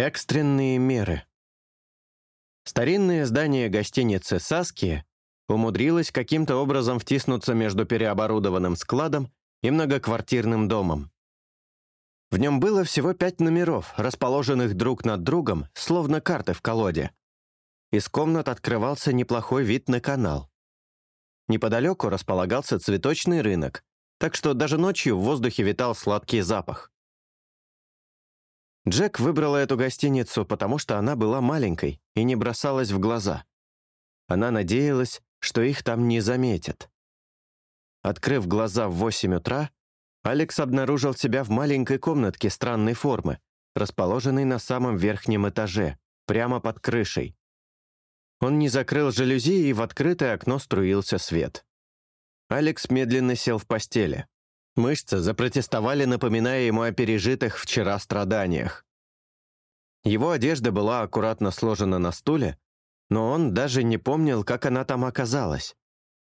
Экстренные меры. Старинное здание гостиницы «Саски» умудрилось каким-то образом втиснуться между переоборудованным складом и многоквартирным домом. В нем было всего пять номеров, расположенных друг над другом, словно карты в колоде. Из комнат открывался неплохой вид на канал. Неподалеку располагался цветочный рынок, так что даже ночью в воздухе витал сладкий запах. Джек выбрала эту гостиницу, потому что она была маленькой и не бросалась в глаза. Она надеялась, что их там не заметят. Открыв глаза в 8 утра, Алекс обнаружил себя в маленькой комнатке странной формы, расположенной на самом верхнем этаже, прямо под крышей. Он не закрыл жалюзи, и в открытое окно струился свет. Алекс медленно сел в постели. Мышцы запротестовали, напоминая ему о пережитых вчера страданиях. Его одежда была аккуратно сложена на стуле, но он даже не помнил, как она там оказалась.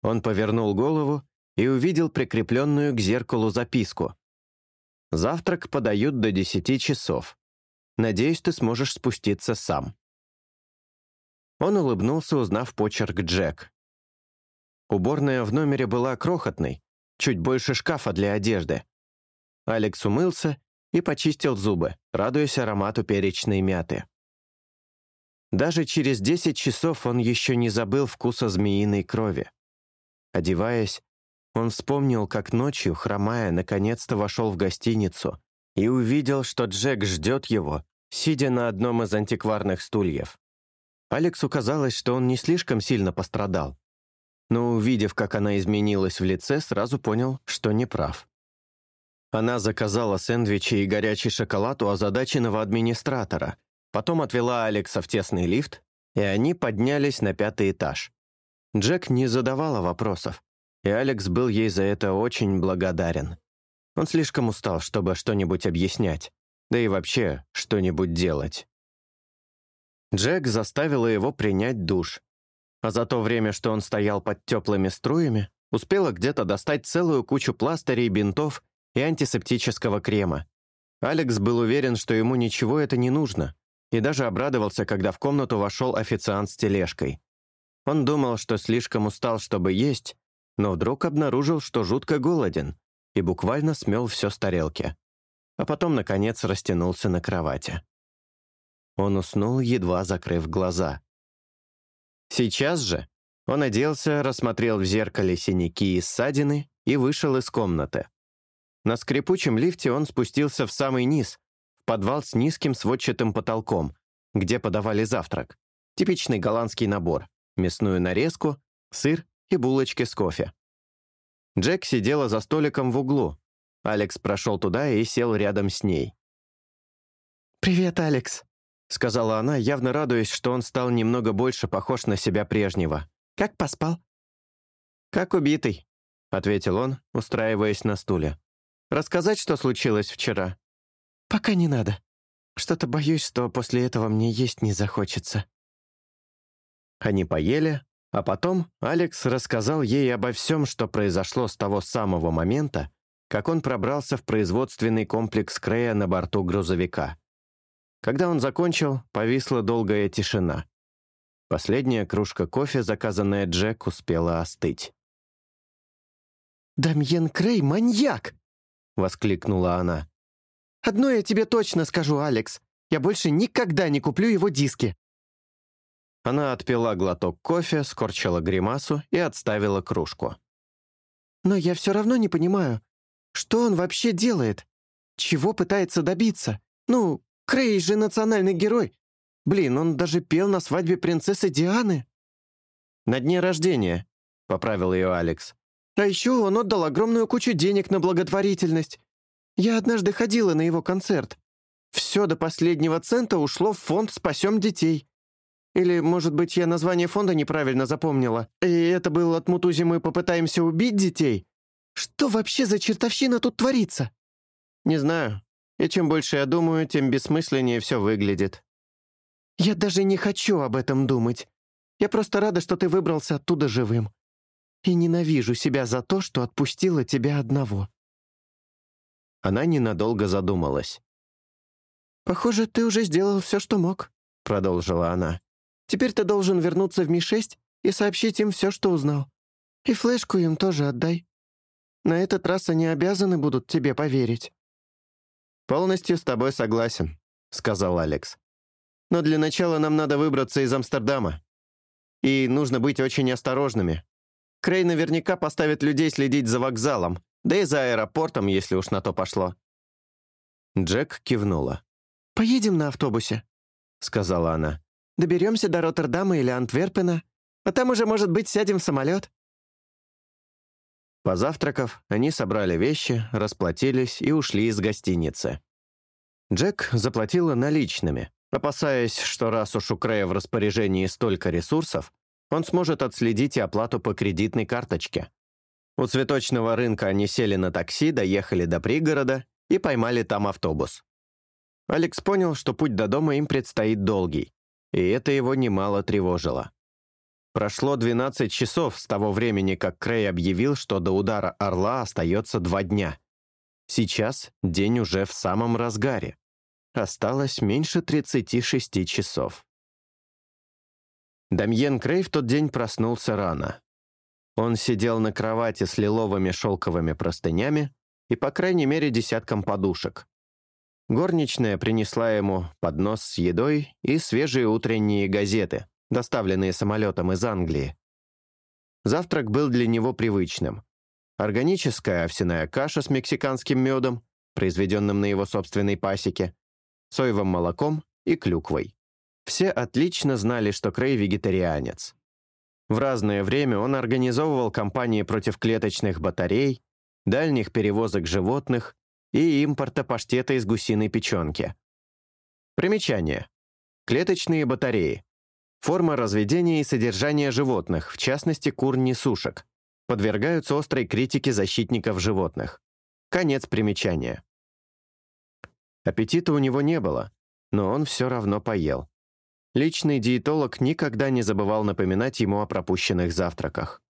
Он повернул голову и увидел прикрепленную к зеркалу записку. «Завтрак подают до десяти часов. Надеюсь, ты сможешь спуститься сам». Он улыбнулся, узнав почерк Джек. Уборная в номере была крохотной, чуть больше шкафа для одежды. Алекс умылся и почистил зубы, радуясь аромату перечной мяты. Даже через 10 часов он еще не забыл вкуса змеиной крови. Одеваясь, он вспомнил, как ночью, хромая, наконец-то вошел в гостиницу и увидел, что Джек ждет его, сидя на одном из антикварных стульев. Алексу казалось, что он не слишком сильно пострадал. Но увидев, как она изменилась в лице, сразу понял, что не прав. Она заказала сэндвичи и горячий шоколад у озадаченного администратора, потом отвела Алекса в тесный лифт, и они поднялись на пятый этаж. Джек не задавала вопросов, и Алекс был ей за это очень благодарен. Он слишком устал, чтобы что-нибудь объяснять, да и вообще что-нибудь делать. Джек заставила его принять душ. А за то время, что он стоял под теплыми струями, успела где-то достать целую кучу пластырей, бинтов и антисептического крема. Алекс был уверен, что ему ничего это не нужно, и даже обрадовался, когда в комнату вошел официант с тележкой. Он думал, что слишком устал, чтобы есть, но вдруг обнаружил, что жутко голоден, и буквально смел все с тарелки. А потом, наконец, растянулся на кровати. Он уснул, едва закрыв глаза. Сейчас же он оделся, рассмотрел в зеркале синяки и ссадины и вышел из комнаты. На скрипучем лифте он спустился в самый низ, в подвал с низким сводчатым потолком, где подавали завтрак. Типичный голландский набор. Мясную нарезку, сыр и булочки с кофе. Джек сидела за столиком в углу. Алекс прошел туда и сел рядом с ней. «Привет, Алекс», — сказала она, явно радуясь, что он стал немного больше похож на себя прежнего. «Как поспал?» «Как убитый», — ответил он, устраиваясь на стуле. «Рассказать, что случилось вчера?» «Пока не надо. Что-то боюсь, что после этого мне есть не захочется». Они поели, а потом Алекс рассказал ей обо всем, что произошло с того самого момента, как он пробрался в производственный комплекс Крея на борту грузовика. Когда он закончил, повисла долгая тишина. Последняя кружка кофе, заказанная Джек, успела остыть. «Дамьен Крей — маньяк!» — воскликнула она. «Одно я тебе точно скажу, Алекс. Я больше никогда не куплю его диски». Она отпила глоток кофе, скорчила гримасу и отставила кружку. «Но я все равно не понимаю, что он вообще делает? Чего пытается добиться? Ну, Крей же национальный герой. Блин, он даже пел на свадьбе принцессы Дианы». «На дне рождения», — поправил ее Алекс. «А еще он отдал огромную кучу денег на благотворительность. Я однажды ходила на его концерт. Все до последнего цента ушло в фонд «Спасем детей». Или, может быть, я название фонда неправильно запомнила, и это был от Мутузи «Мы попытаемся убить детей»? Что вообще за чертовщина тут творится?» «Не знаю и чем больше я думаю, тем бессмысленнее все выглядит». «Я даже не хочу об этом думать. Я просто рада, что ты выбрался оттуда живым. И ненавижу себя за то, что отпустила тебя одного». Она ненадолго задумалась. «Похоже, ты уже сделал все, что мог», — продолжила она. «Теперь ты должен вернуться в Ми-6 и сообщить им все, что узнал. И флешку им тоже отдай. На этот раз они обязаны будут тебе поверить». «Полностью с тобой согласен», — сказал Алекс. «Но для начала нам надо выбраться из Амстердама. И нужно быть очень осторожными. Крей наверняка поставит людей следить за вокзалом, да и за аэропортом, если уж на то пошло». Джек кивнула. «Поедем на автобусе», — сказала она. «Доберемся до Роттердама или Антверпена, а там уже, может быть, сядем в самолет». Позавтракав, они собрали вещи, расплатились и ушли из гостиницы. Джек заплатила наличными, опасаясь, что раз уж у Крея в распоряжении столько ресурсов, он сможет отследить и оплату по кредитной карточке. У цветочного рынка они сели на такси, доехали до пригорода и поймали там автобус. Алекс понял, что путь до дома им предстоит долгий, и это его немало тревожило. Прошло 12 часов с того времени, как Крей объявил, что до удара «Орла» остается два дня. Сейчас день уже в самом разгаре. Осталось меньше 36 часов. Дамьен Крей в тот день проснулся рано. Он сидел на кровати с лиловыми шелковыми простынями и, по крайней мере, десятком подушек. Горничная принесла ему поднос с едой и свежие утренние газеты, доставленные самолетом из Англии. Завтрак был для него привычным. Органическая овсяная каша с мексиканским медом, произведенным на его собственной пасеке, соевым молоком и клюквой. Все отлично знали, что Крей вегетарианец. В разное время он организовывал кампании против клеточных батарей, дальних перевозок животных и импорта паштета из гусиной печенки. Примечание. Клеточные батареи. Форма разведения и содержания животных, в частности кур-несушек, подвергаются острой критике защитников животных. Конец примечания. Аппетита у него не было, но он все равно поел. Личный диетолог никогда не забывал напоминать ему о пропущенных завтраках.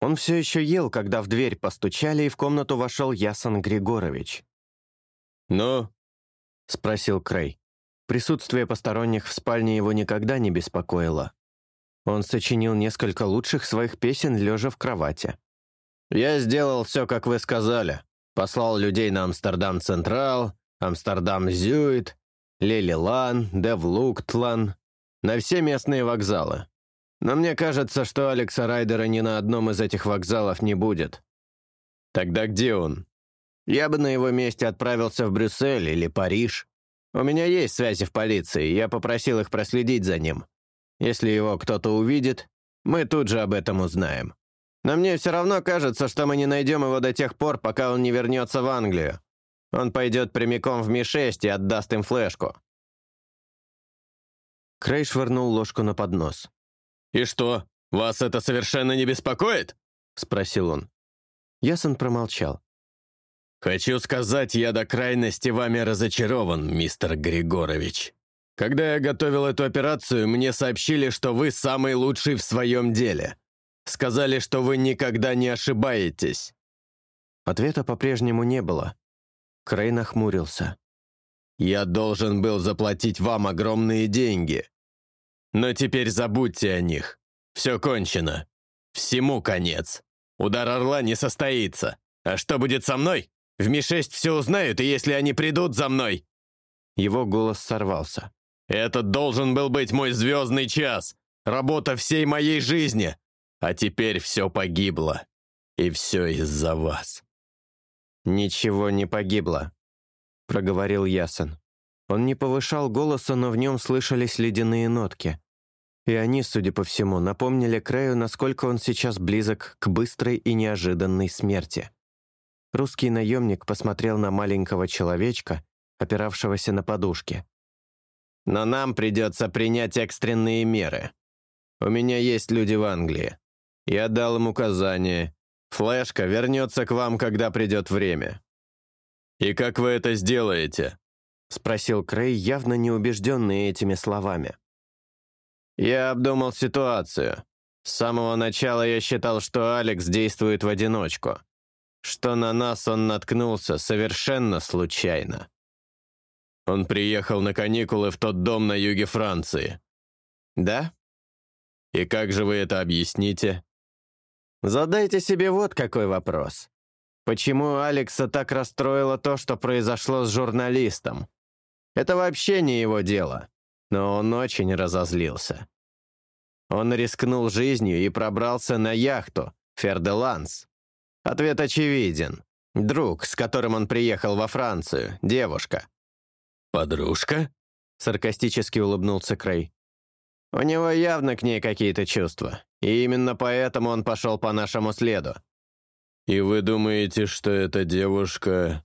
Он все еще ел, когда в дверь постучали, и в комнату вошел Ясон Григорович. «Ну?» — спросил Крей. Присутствие посторонних в спальне его никогда не беспокоило. Он сочинил несколько лучших своих песен, лежа в кровати. «Я сделал все, как вы сказали. Послал людей на Амстердам Централ, Амстердам Зюит, Лелилан, Девлуктлан, на все местные вокзалы. Но мне кажется, что Алекса Райдера ни на одном из этих вокзалов не будет. Тогда где он? Я бы на его месте отправился в Брюссель или Париж. У меня есть связи в полиции, я попросил их проследить за ним. Если его кто-то увидит, мы тут же об этом узнаем. Но мне все равно кажется, что мы не найдем его до тех пор, пока он не вернется в Англию. Он пойдет прямиком в Ми-6 и отдаст им флешку». Крей швырнул ложку на поднос. «И что, вас это совершенно не беспокоит?» — спросил он. Ясон промолчал. «Хочу сказать, я до крайности вами разочарован, мистер Григорович. Когда я готовил эту операцию, мне сообщили, что вы самый лучший в своем деле. Сказали, что вы никогда не ошибаетесь». Ответа по-прежнему не было. Крей нахмурился. «Я должен был заплатить вам огромные деньги. Но теперь забудьте о них. Все кончено. Всему конец. Удар орла не состоится. А что будет со мной? В Ми-6 все узнают, и если они придут за мной...» Его голос сорвался. «Этот должен был быть мой звездный час. Работа всей моей жизни. А теперь все погибло. И все из-за вас». «Ничего не погибло», — проговорил Ясон. Он не повышал голоса, но в нем слышались ледяные нотки. И они, судя по всему, напомнили Крею, насколько он сейчас близок к быстрой и неожиданной смерти. Русский наемник посмотрел на маленького человечка, опиравшегося на подушке. «Но нам придется принять экстренные меры. У меня есть люди в Англии. Я дал им указание. Флешка вернется к вам, когда придет время». «И как вы это сделаете?» — спросил Крей, явно неубежденный этими словами. Я обдумал ситуацию. С самого начала я считал, что Алекс действует в одиночку. Что на нас он наткнулся совершенно случайно. Он приехал на каникулы в тот дом на юге Франции. Да? И как же вы это объясните? Задайте себе вот какой вопрос. Почему Алекса так расстроило то, что произошло с журналистом? Это вообще не его дело, но он очень разозлился. Он рискнул жизнью и пробрался на яхту «Ферделанс». Ответ очевиден. Друг, с которым он приехал во Францию, девушка. «Подружка?» — саркастически улыбнулся Крей. «У него явно к ней какие-то чувства, и именно поэтому он пошел по нашему следу». «И вы думаете, что эта девушка...»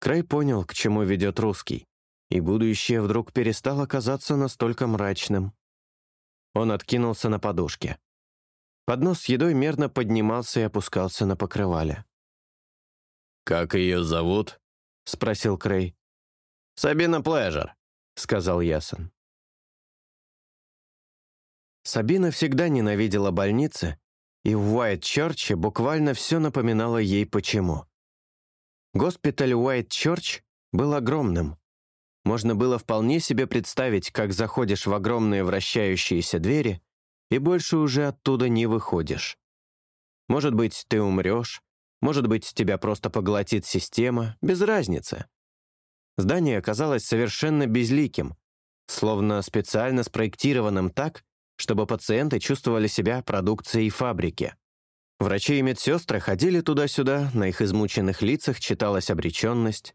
Крей понял, к чему ведет русский, и будущее вдруг перестало казаться настолько мрачным. Он откинулся на подушке. Поднос с едой мерно поднимался и опускался на покрывале. «Как ее зовут?» — спросил Крей. «Сабина Плежер», — сказал Ясон. Сабина всегда ненавидела больницы, и в Уайт-Чорче буквально все напоминало ей почему. Госпиталь Уайт-Чорч был огромным. Можно было вполне себе представить, как заходишь в огромные вращающиеся двери и больше уже оттуда не выходишь. Может быть, ты умрешь, может быть, тебя просто поглотит система, без разницы. Здание оказалось совершенно безликим, словно специально спроектированным так, чтобы пациенты чувствовали себя продукцией фабрики. Врачи и медсестры ходили туда-сюда, на их измученных лицах читалась обреченность.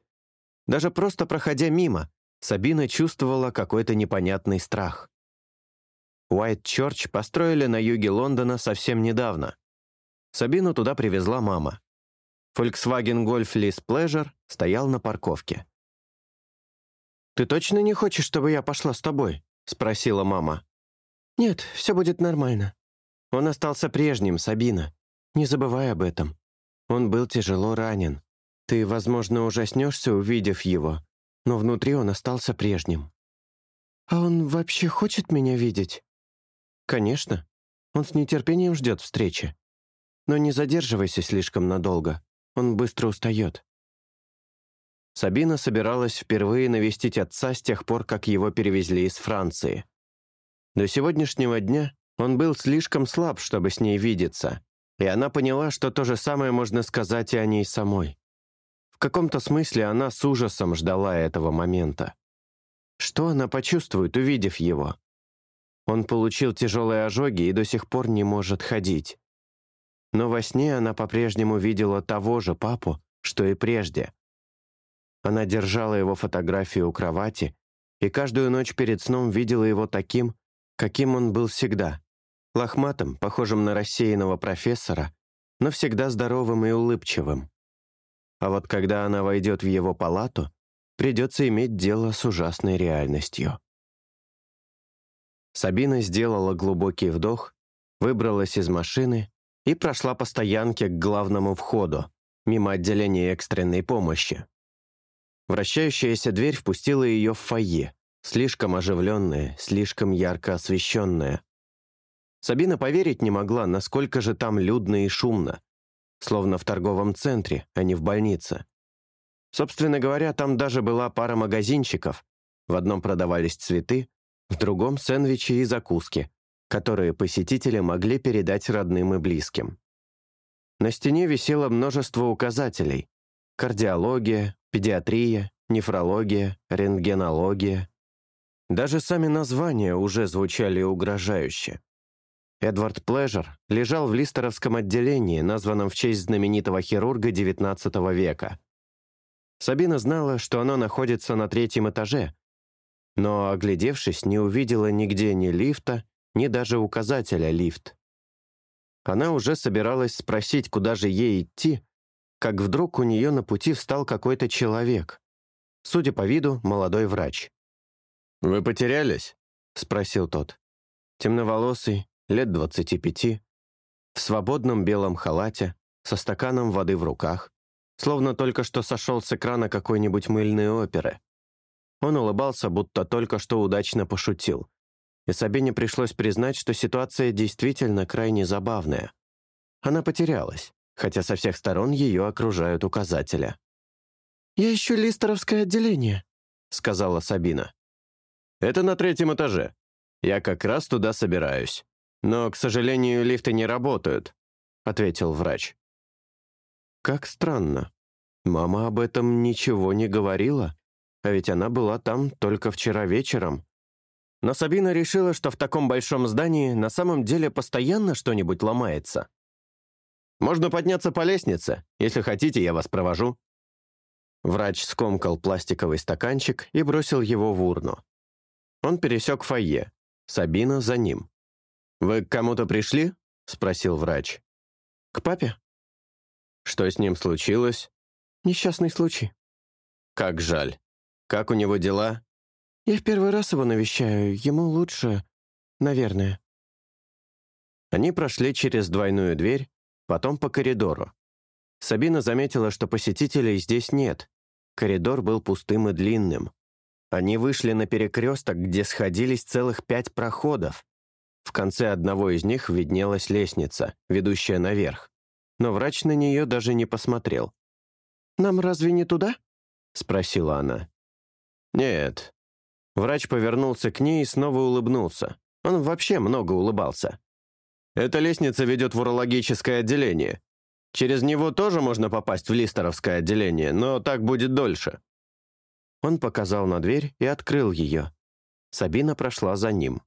Даже просто проходя мимо, Сабина чувствовала какой-то непонятный страх. Уайт-Чорч построили на юге Лондона совсем недавно. Сабину туда привезла мама. Volkswagen Golf Lease Pleasure стоял на парковке. «Ты точно не хочешь, чтобы я пошла с тобой?» — спросила мама. «Нет, все будет нормально. Он остался прежним, Сабина. Не забывай об этом. Он был тяжело ранен. Ты, возможно, ужаснешься, увидев его, но внутри он остался прежним». «А он вообще хочет меня видеть?» «Конечно. Он с нетерпением ждет встречи. Но не задерживайся слишком надолго. Он быстро устает». Сабина собиралась впервые навестить отца с тех пор, как его перевезли из Франции. До сегодняшнего дня он был слишком слаб, чтобы с ней видеться, и она поняла, что то же самое можно сказать и о ней самой. В каком-то смысле она с ужасом ждала этого момента. Что она почувствует, увидев его? Он получил тяжелые ожоги и до сих пор не может ходить. Но во сне она по-прежнему видела того же папу, что и прежде. Она держала его фотографию у кровати и каждую ночь перед сном видела его таким, каким он был всегда. Лохматым, похожим на рассеянного профессора, но всегда здоровым и улыбчивым. А вот когда она войдет в его палату, придется иметь дело с ужасной реальностью. Сабина сделала глубокий вдох, выбралась из машины и прошла по стоянке к главному входу, мимо отделения экстренной помощи. Вращающаяся дверь впустила ее в фойе, слишком оживленное, слишком ярко освещенное. Сабина поверить не могла, насколько же там людно и шумно, словно в торговом центре, а не в больнице. Собственно говоря, там даже была пара магазинчиков. В одном продавались цветы, в другом — сэндвичи и закуски, которые посетители могли передать родным и близким. На стене висело множество указателей. Кардиология, педиатрия, нефрология, рентгенология. Даже сами названия уже звучали угрожающе. Эдвард Плежер лежал в Листеровском отделении, названном в честь знаменитого хирурга XIX века. Сабина знала, что оно находится на третьем этаже, но, оглядевшись, не увидела нигде ни лифта, ни даже указателя «лифт». Она уже собиралась спросить, куда же ей идти, как вдруг у нее на пути встал какой-то человек. Судя по виду, молодой врач. «Вы потерялись?» — спросил тот. Темноволосый, лет двадцати пяти, в свободном белом халате, со стаканом воды в руках, словно только что сошел с экрана какой-нибудь мыльной оперы. Он улыбался, будто только что удачно пошутил. И Сабине пришлось признать, что ситуация действительно крайне забавная. Она потерялась хотя со всех сторон ее окружают указатели. «Я ищу листеровское отделение», — сказала Сабина. «Это на третьем этаже. Я как раз туда собираюсь. Но, к сожалению, лифты не работают», — ответил врач. «Как странно. Мама об этом ничего не говорила, а ведь она была там только вчера вечером». Но Сабина решила, что в таком большом здании на самом деле постоянно что-нибудь ломается. «Можно подняться по лестнице. Если хотите, я вас провожу», Врач скомкал пластиковый стаканчик и бросил его в урну. Он пересек фойе. Сабина за ним. «Вы к кому-то пришли?» — спросил врач. «К папе». «Что с ним случилось?» «Несчастный случай». «Как жаль. Как у него дела?» «Я в первый раз его навещаю. Ему лучше, наверное». Они прошли через двойную дверь, потом по коридору. Сабина заметила, что посетителей здесь нет, Коридор был пустым и длинным. Они вышли на перекресток, где сходились целых пять проходов. В конце одного из них виднелась лестница, ведущая наверх. Но врач на нее даже не посмотрел. «Нам разве не туда?» — спросила она. «Нет». Врач повернулся к ней и снова улыбнулся. Он вообще много улыбался. «Эта лестница ведет в урологическое отделение. Через него тоже можно попасть в Листеровское отделение, но так будет дольше». Он показал на дверь и открыл ее. Сабина прошла за ним.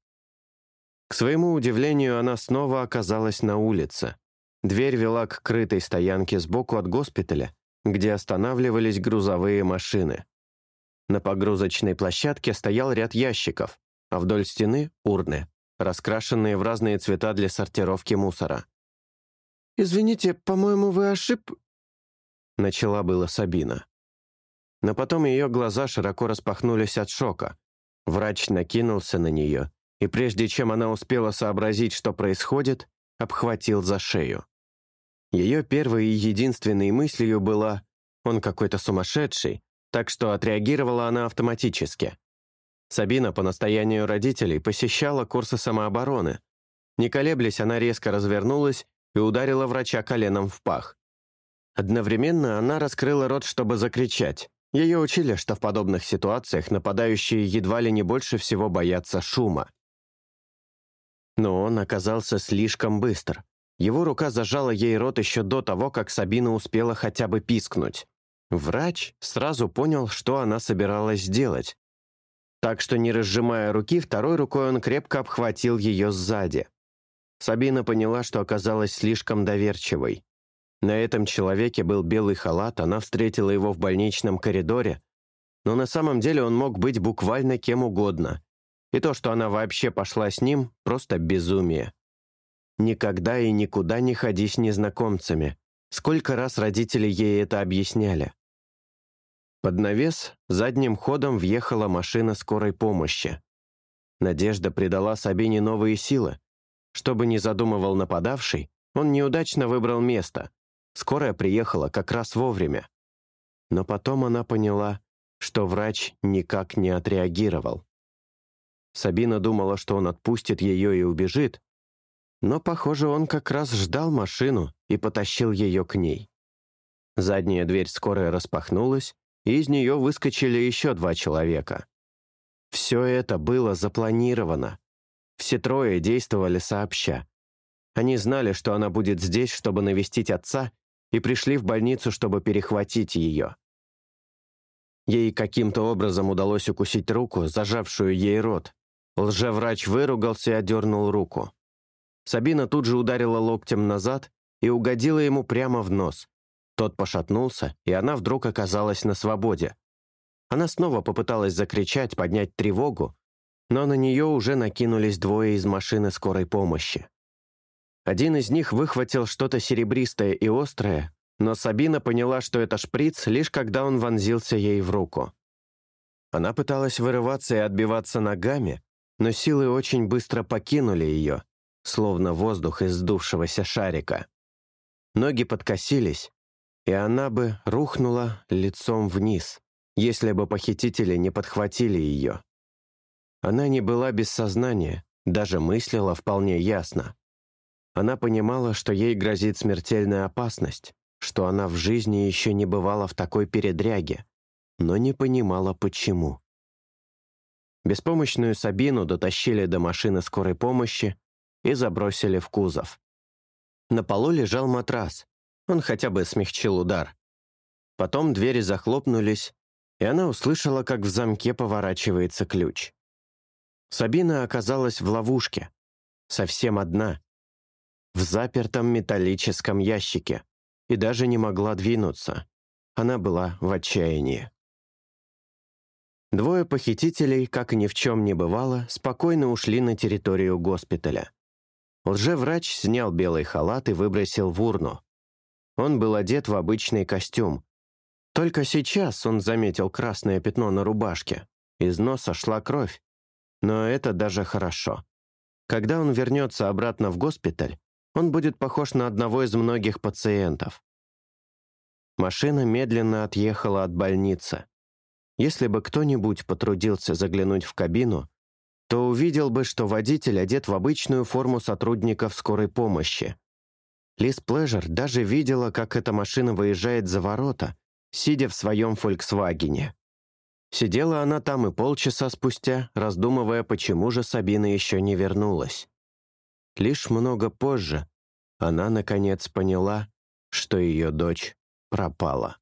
К своему удивлению, она снова оказалась на улице. Дверь вела к крытой стоянке сбоку от госпиталя, где останавливались грузовые машины. На погрузочной площадке стоял ряд ящиков, а вдоль стены — урны, раскрашенные в разные цвета для сортировки мусора. «Извините, по-моему, вы ошиб...» Начала была Сабина. Но потом ее глаза широко распахнулись от шока. Врач накинулся на нее, и прежде чем она успела сообразить, что происходит, обхватил за шею. Ее первой и единственной мыслью была «он какой-то сумасшедший», так что отреагировала она автоматически. Сабина по настоянию родителей посещала курсы самообороны. Не колеблясь, она резко развернулась и ударила врача коленом в пах. Одновременно она раскрыла рот, чтобы закричать. Ее учили, что в подобных ситуациях нападающие едва ли не больше всего боятся шума. Но он оказался слишком быстр. Его рука зажала ей рот еще до того, как Сабина успела хотя бы пискнуть. Врач сразу понял, что она собиралась сделать. Так что, не разжимая руки, второй рукой он крепко обхватил ее сзади. Сабина поняла, что оказалась слишком доверчивой. На этом человеке был белый халат, она встретила его в больничном коридоре, но на самом деле он мог быть буквально кем угодно. И то, что она вообще пошла с ним, просто безумие. Никогда и никуда не ходи с незнакомцами. Сколько раз родители ей это объясняли. Под навес задним ходом въехала машина скорой помощи. Надежда придала Сабине новые силы. Что бы ни задумывал нападавший, он неудачно выбрал место. Скорая приехала как раз вовремя. Но потом она поняла, что врач никак не отреагировал. Сабина думала, что он отпустит ее и убежит, но, похоже, он как раз ждал машину и потащил ее к ней. Задняя дверь скорой распахнулась, и из нее выскочили еще два человека. Все это было запланировано. Все трое действовали сообща. Они знали, что она будет здесь, чтобы навестить отца, и пришли в больницу, чтобы перехватить ее. Ей каким-то образом удалось укусить руку, зажавшую ей рот. Лжеврач выругался и отдернул руку. Сабина тут же ударила локтем назад и угодила ему прямо в нос. Тот пошатнулся, и она вдруг оказалась на свободе. Она снова попыталась закричать, поднять тревогу, но на нее уже накинулись двое из машины скорой помощи. Один из них выхватил что-то серебристое и острое, но Сабина поняла, что это шприц, лишь когда он вонзился ей в руку. Она пыталась вырываться и отбиваться ногами, но силы очень быстро покинули ее, словно воздух из сдувшегося шарика. Ноги подкосились, и она бы рухнула лицом вниз, если бы похитители не подхватили ее. Она не была без сознания, даже мыслила вполне ясно. Она понимала, что ей грозит смертельная опасность, что она в жизни еще не бывала в такой передряге, но не понимала, почему. Беспомощную Сабину дотащили до машины скорой помощи и забросили в кузов. На полу лежал матрас, он хотя бы смягчил удар. Потом двери захлопнулись, и она услышала, как в замке поворачивается ключ. Сабина оказалась в ловушке, совсем одна, в запертом металлическом ящике, и даже не могла двинуться. Она была в отчаянии. Двое похитителей, как ни в чем не бывало, спокойно ушли на территорию госпиталя. Лжеврач снял белый халат и выбросил в урну. Он был одет в обычный костюм. Только сейчас он заметил красное пятно на рубашке. Из носа шла кровь. Но это даже хорошо. Когда он вернется обратно в госпиталь, он будет похож на одного из многих пациентов. Машина медленно отъехала от больницы. Если бы кто-нибудь потрудился заглянуть в кабину, то увидел бы, что водитель одет в обычную форму сотрудников скорой помощи. Лиз Плежер даже видела, как эта машина выезжает за ворота, сидя в своем «Фольксвагене». Сидела она там и полчаса спустя, раздумывая, почему же Сабина еще не вернулась. Лишь много позже она, наконец, поняла, что ее дочь пропала.